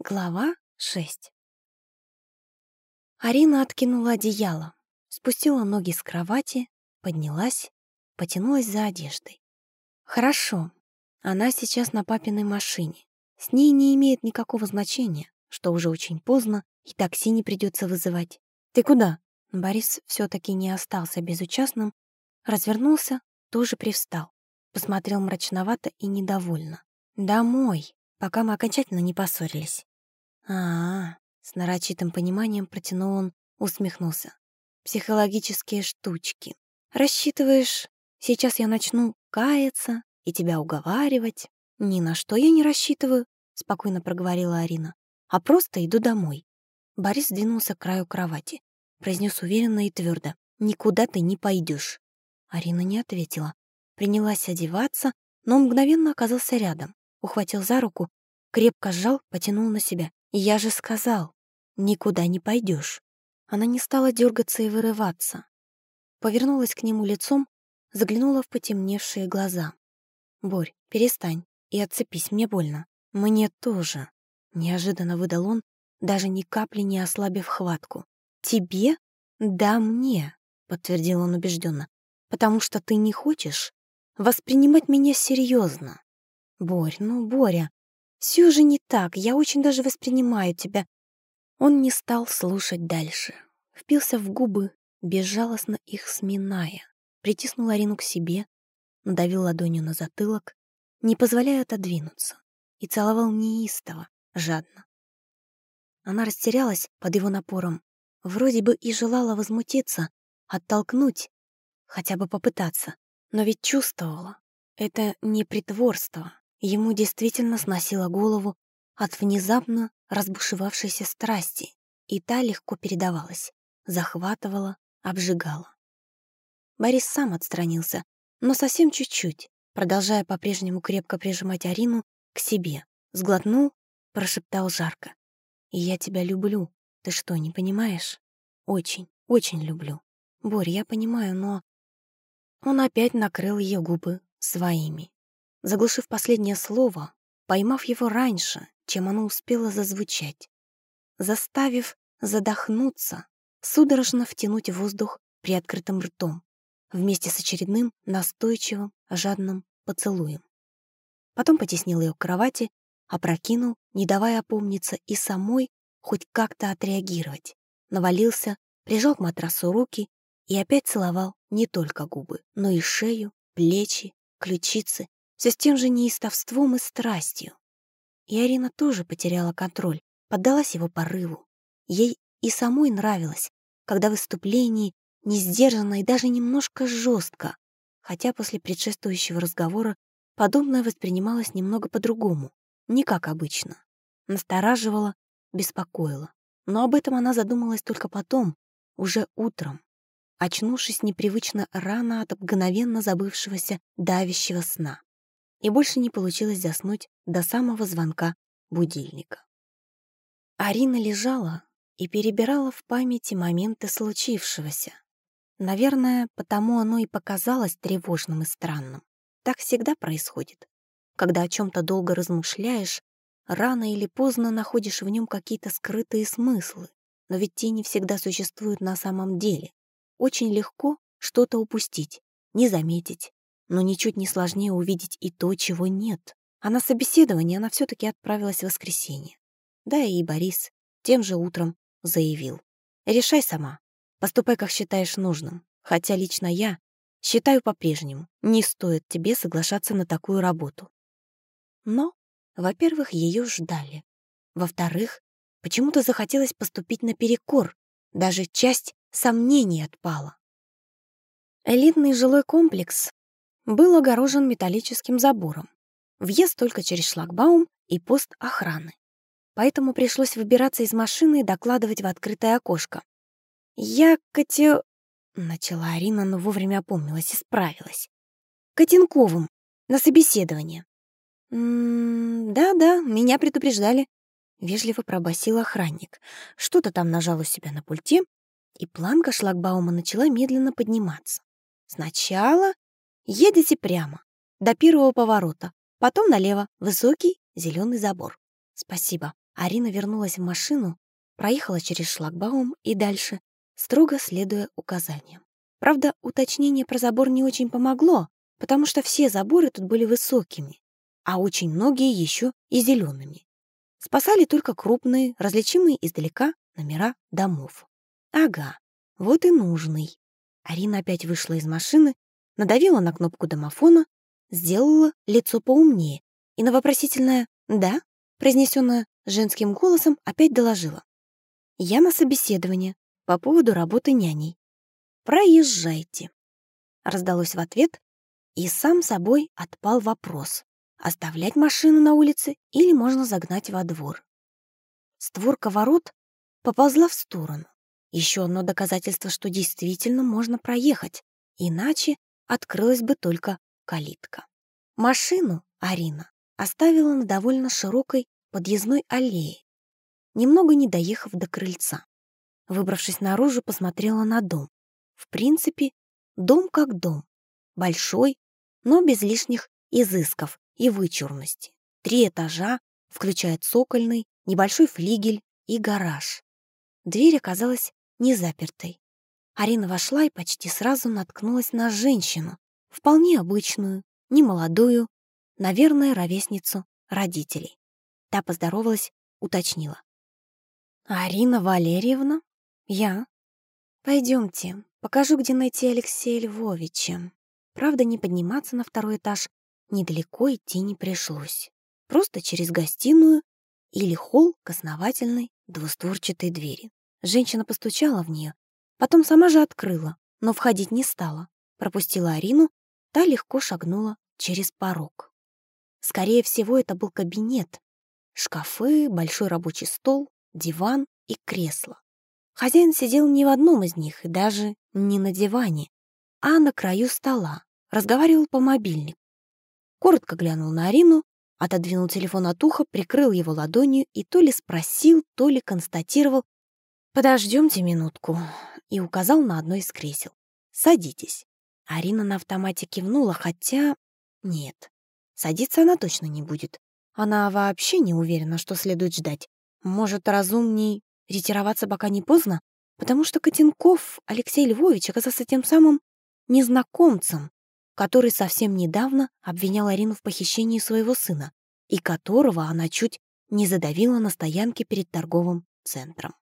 Глава 6 Арина откинула одеяло, спустила ноги с кровати, поднялась, потянулась за одеждой. Хорошо, она сейчас на папиной машине. С ней не имеет никакого значения, что уже очень поздно, и такси не придется вызывать. «Ты куда?» Борис все таки не остался безучастным, развернулся, тоже привстал. Посмотрел мрачновато и недовольно. «Домой, пока мы окончательно не поссорились». А, с нарочитым пониманием протянул он, усмехнулся. Психологические штучки. Рассчитываешь, сейчас я начну каяться и тебя уговаривать? Ни на что я не рассчитываю, спокойно проговорила Арина. А просто иду домой. Борис двинулся к краю кровати, произнес уверенно и твердо: Никуда ты не пойдешь. Арина не ответила. Принялась одеваться, но мгновенно оказался рядом. Ухватил за руку, крепко сжал, потянул на себя. «Я же сказал, никуда не пойдешь. Она не стала дергаться и вырываться. Повернулась к нему лицом, заглянула в потемневшие глаза. «Борь, перестань и отцепись, мне больно. Мне тоже», — неожиданно выдал он, даже ни капли не ослабив хватку. «Тебе? Да, мне», — подтвердил он убежденно, «потому что ты не хочешь воспринимать меня серьезно. Борь, ну, Боря, все же не так, я очень даже воспринимаю тебя. Он не стал слушать дальше. Впился в губы, безжалостно их сминая. Притиснул Арину к себе, надавил ладонью на затылок, не позволяя отодвинуться, и целовал неистово, жадно. Она растерялась под его напором, вроде бы и желала возмутиться, оттолкнуть, хотя бы попытаться, но ведь чувствовала. Это не притворство, Ему действительно сносило голову от внезапно разбушевавшейся страсти, и та легко передавалась, захватывала, обжигала. Борис сам отстранился, но совсем чуть-чуть, продолжая по-прежнему крепко прижимать Арину к себе. Сглотнул, прошептал жарко. «И я тебя люблю. Ты что, не понимаешь? Очень, очень люблю. Борь, я понимаю, но...» Он опять накрыл ее губы своими заглушив последнее слово, поймав его раньше, чем оно успело зазвучать, заставив задохнуться, судорожно втянуть воздух при открытом ртом, вместе с очередным настойчивым, жадным поцелуем. Потом потеснил ее к кровати, опрокинул, не давая опомниться и самой хоть как-то отреагировать. Навалился, прижал к матрасу руки и опять целовал не только губы, но и шею, плечи, ключицы все с тем же неистовством и страстью. И Арина тоже потеряла контроль, поддалась его порыву. Ей и самой нравилось, когда выступлении не сдержанно и даже немножко жестко, хотя после предшествующего разговора подобное воспринималось немного по-другому, не как обычно. Настораживало, беспокоило. Но об этом она задумалась только потом, уже утром, очнувшись непривычно рано от мгновенно забывшегося давящего сна и больше не получилось заснуть до самого звонка будильника. Арина лежала и перебирала в памяти моменты случившегося. Наверное, потому оно и показалось тревожным и странным. Так всегда происходит. Когда о чем-то долго размышляешь, рано или поздно находишь в нем какие-то скрытые смыслы, но ведь те не всегда существуют на самом деле. Очень легко что-то упустить, не заметить, но ничуть не сложнее увидеть и то, чего нет. А на собеседование она все-таки отправилась в воскресенье. Да и Борис тем же утром заявил. «Решай сама. Поступай, как считаешь нужным. Хотя лично я считаю по-прежнему, не стоит тебе соглашаться на такую работу». Но, во-первых, ее ждали. Во-вторых, почему-то захотелось поступить наперекор. Даже часть сомнений отпала. Элитный жилой комплекс был огорожен металлическим забором. Въезд только через шлагбаум и пост охраны. Поэтому пришлось выбираться из машины и докладывать в открытое окошко. «Я Катя...» — начала Арина, но вовремя опомнилась и справилась. «Котенковым, на собеседование». «Да-да, меня предупреждали», — вежливо пробасил охранник. Что-то там нажал у себя на пульте, и планка шлагбаума начала медленно подниматься. Сначала Едете прямо, до первого поворота, потом налево, высокий зеленый забор. Спасибо. Арина вернулась в машину, проехала через шлагбаум и дальше, строго следуя указаниям. Правда, уточнение про забор не очень помогло, потому что все заборы тут были высокими, а очень многие еще и зелеными. Спасали только крупные, различимые издалека номера домов. Ага, вот и нужный. Арина опять вышла из машины, надавила на кнопку домофона, сделала лицо поумнее и на вопросительное «да», произнесенное женским голосом, опять доложила. «Я на собеседование по поводу работы няней. Проезжайте». Раздалось в ответ, и сам собой отпал вопрос, оставлять машину на улице или можно загнать во двор. Створка ворот поползла в сторону. Еще одно доказательство, что действительно можно проехать, иначе открылась бы только калитка. Машину Арина оставила на довольно широкой подъездной аллее, немного не доехав до крыльца. Выбравшись наружу, посмотрела на дом. В принципе, дом как дом. Большой, но без лишних изысков и вычурности. Три этажа, включая цокольный, небольшой флигель и гараж. Дверь оказалась не запертой. Арина вошла и почти сразу наткнулась на женщину, вполне обычную, немолодую, наверное, ровесницу родителей. Та поздоровалась, уточнила. «Арина Валерьевна? Я? Пойдемте, покажу, где найти Алексея Львовича. Правда, не подниматься на второй этаж, недалеко идти не пришлось. Просто через гостиную или холл к основательной двустворчатой двери. Женщина постучала в нее, потом сама же открыла, но входить не стала. Пропустила Арину, та легко шагнула через порог. Скорее всего, это был кабинет. Шкафы, большой рабочий стол, диван и кресло. Хозяин сидел не в одном из них и даже не на диване, а на краю стола, разговаривал по мобильнику. Коротко глянул на Арину, отодвинул телефон от уха, прикрыл его ладонью и то ли спросил, то ли констатировал «Подождемте минутку» и указал на одно из кресел. «Садитесь». Арина на автомате кивнула, хотя... Нет, садиться она точно не будет. Она вообще не уверена, что следует ждать. Может, разумней ретироваться, пока не поздно? Потому что Котенков Алексей Львович оказался тем самым незнакомцем, который совсем недавно обвинял Арину в похищении своего сына и которого она чуть не задавила на стоянке перед торговым центром.